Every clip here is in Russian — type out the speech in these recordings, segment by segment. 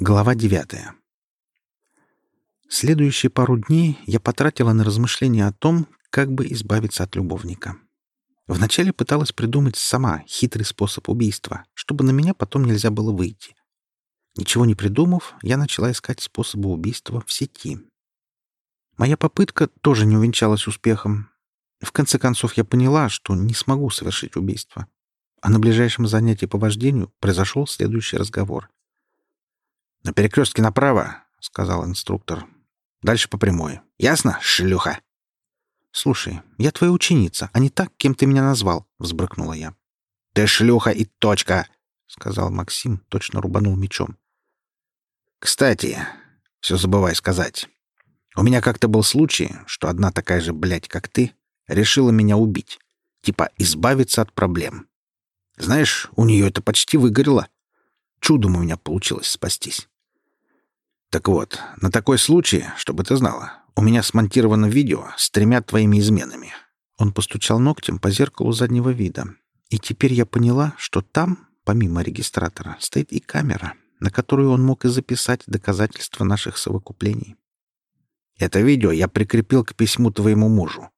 Глава девятая. Следующие пару дней я потратила на размышления о том, как бы избавиться от любовника. Вначале пыталась придумать сама хитрый способ убийства, чтобы на меня потом нельзя было выйти. Ничего не придумав, я начала искать способы убийства в сети. Моя попытка тоже не увенчалась успехом. В конце концов, я поняла, что не смогу совершить убийство. А на ближайшем занятии по вождению произошел следующий разговор. «На перекрестке направо», — сказал инструктор. «Дальше по прямой. Ясно, шлюха?» «Слушай, я твоя ученица, а не так, кем ты меня назвал», — взбрыкнула я. «Ты шлюха и точка», — сказал Максим, точно рубанул мечом. «Кстати, все забывай сказать. У меня как-то был случай, что одна такая же блядь, как ты, решила меня убить. Типа избавиться от проблем. Знаешь, у нее это почти выгорело. Чудом у меня получилось спастись. Так вот, на такой случай, чтобы ты знала, у меня смонтировано видео с тремя твоими изменами. Он постучал ногтем по зеркалу заднего вида. И теперь я поняла, что там, помимо регистратора, стоит и камера, на которую он мог и записать доказательства наших совокуплений. Это видео я прикрепил к письму твоему мужу.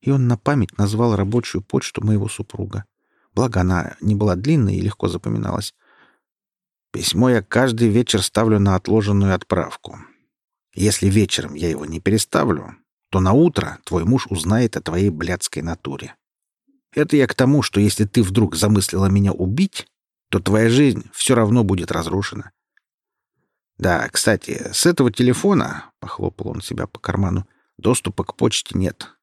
И он на память назвал рабочую почту моего супруга. Благо, она не была длинной и легко запоминалась. Письмо я каждый вечер ставлю на отложенную отправку. Если вечером я его не переставлю, то на утро твой муж узнает о твоей блядской натуре. Это я к тому, что если ты вдруг замыслила меня убить, то твоя жизнь все равно будет разрушена. Да, кстати, с этого телефона, — похлопал он себя по карману, — доступа к почте нет.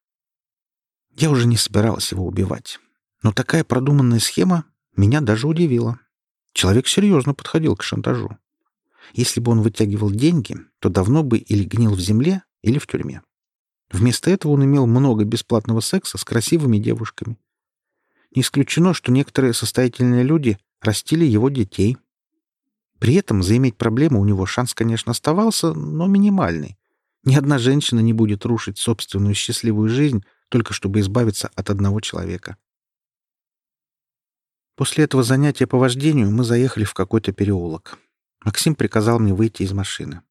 Я уже не собиралась его убивать. Но такая продуманная схема меня даже удивила. Человек серьезно подходил к шантажу. Если бы он вытягивал деньги, то давно бы или гнил в земле, или в тюрьме. Вместо этого он имел много бесплатного секса с красивыми девушками. Не исключено, что некоторые состоятельные люди растили его детей. При этом заиметь проблему у него шанс, конечно, оставался, но минимальный. Ни одна женщина не будет рушить собственную счастливую жизнь только чтобы избавиться от одного человека. После этого занятия по вождению мы заехали в какой-то переулок. Максим приказал мне выйти из машины.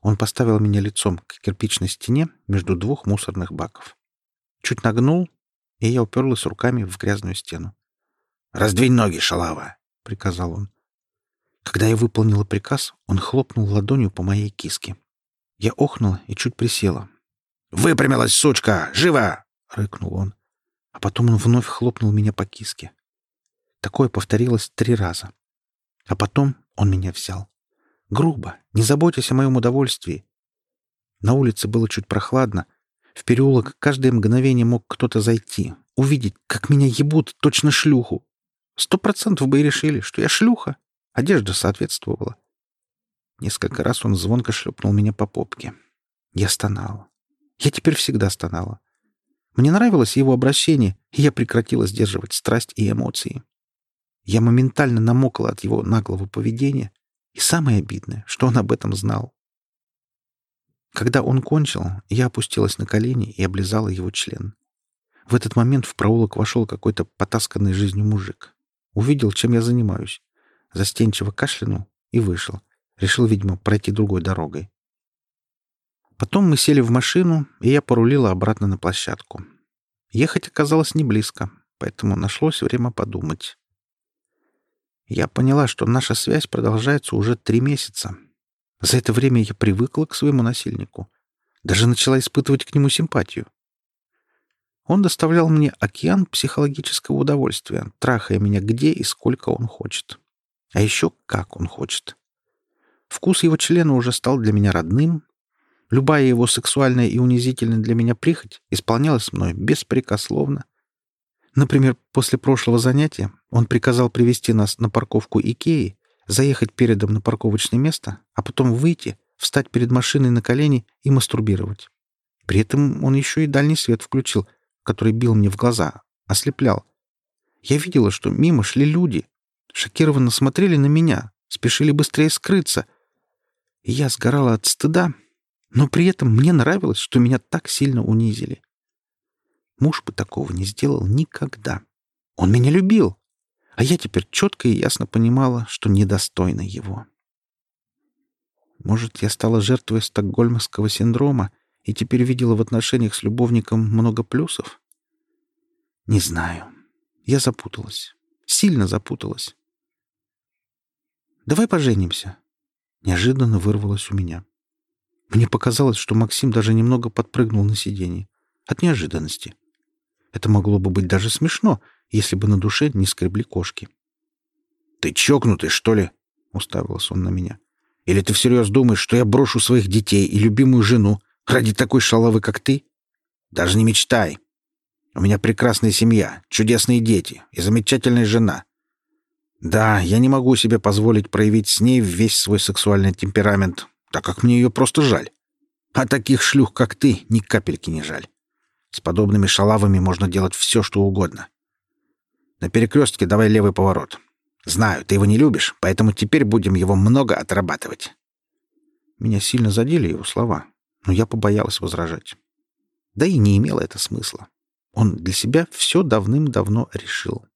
Он поставил меня лицом к кирпичной стене между двух мусорных баков. Чуть нагнул, и я уперлась руками в грязную стену. «Раздвинь ноги, шалава!» — приказал он. Когда я выполнила приказ, он хлопнул ладонью по моей киске. Я охнула и чуть присела. «Выпрямилась, сучка! Живо!» — рыкнул он. А потом он вновь хлопнул меня по киске. Такое повторилось три раза. А потом он меня взял. Грубо, не заботясь о моем удовольствии. На улице было чуть прохладно. В переулок каждое мгновение мог кто-то зайти, увидеть, как меня ебут точно шлюху. Сто процентов бы и решили, что я шлюха. Одежда соответствовала. Несколько раз он звонко шлепнул меня по попке. Я стонала. Я теперь всегда стонала. Мне нравилось его обращение, и я прекратила сдерживать страсть и эмоции. Я моментально намокла от его наглого поведения, и самое обидное, что он об этом знал. Когда он кончил, я опустилась на колени и облизала его член. В этот момент в проулок вошел какой-то потасканный жизнью мужик. Увидел, чем я занимаюсь. Застенчиво кашлянул и вышел. Решил, видимо, пройти другой дорогой. Потом мы сели в машину, и я порулила обратно на площадку. Ехать оказалось не близко, поэтому нашлось время подумать. Я поняла, что наша связь продолжается уже три месяца. За это время я привыкла к своему насильнику. Даже начала испытывать к нему симпатию. Он доставлял мне океан психологического удовольствия, трахая меня где и сколько он хочет. А еще как он хочет. Вкус его члена уже стал для меня родным. Любая его сексуальная и унизительная для меня прихоть исполнялась мной беспрекословно. Например, после прошлого занятия он приказал привести нас на парковку Икеи, заехать передом на парковочное место, а потом выйти, встать перед машиной на колени и мастурбировать. При этом он еще и дальний свет включил, который бил мне в глаза, ослеплял. Я видела, что мимо шли люди, шокированно смотрели на меня, спешили быстрее скрыться. Я сгорала от стыда, но при этом мне нравилось, что меня так сильно унизили. Муж бы такого не сделал никогда. Он меня любил, а я теперь четко и ясно понимала, что недостойна его. Может, я стала жертвой стокгольмского синдрома и теперь видела в отношениях с любовником много плюсов? Не знаю. Я запуталась. Сильно запуталась. «Давай поженимся», — неожиданно вырвалось у меня. Мне показалось, что Максим даже немного подпрыгнул на сиденье. От неожиданности. Это могло бы быть даже смешно, если бы на душе не скребли кошки. «Ты чокнутый, что ли?» — уставился он на меня. «Или ты всерьез думаешь, что я брошу своих детей и любимую жену ради такой шалавы, как ты? Даже не мечтай. У меня прекрасная семья, чудесные дети и замечательная жена. Да, я не могу себе позволить проявить с ней весь свой сексуальный темперамент, так как мне ее просто жаль. А таких шлюх, как ты, ни капельки не жаль. С подобными шалавами можно делать все, что угодно. На перекрестке давай левый поворот. Знаю, ты его не любишь, поэтому теперь будем его много отрабатывать. Меня сильно задели его слова, но я побоялась возражать. Да и не имело это смысла. Он для себя все давным-давно решил.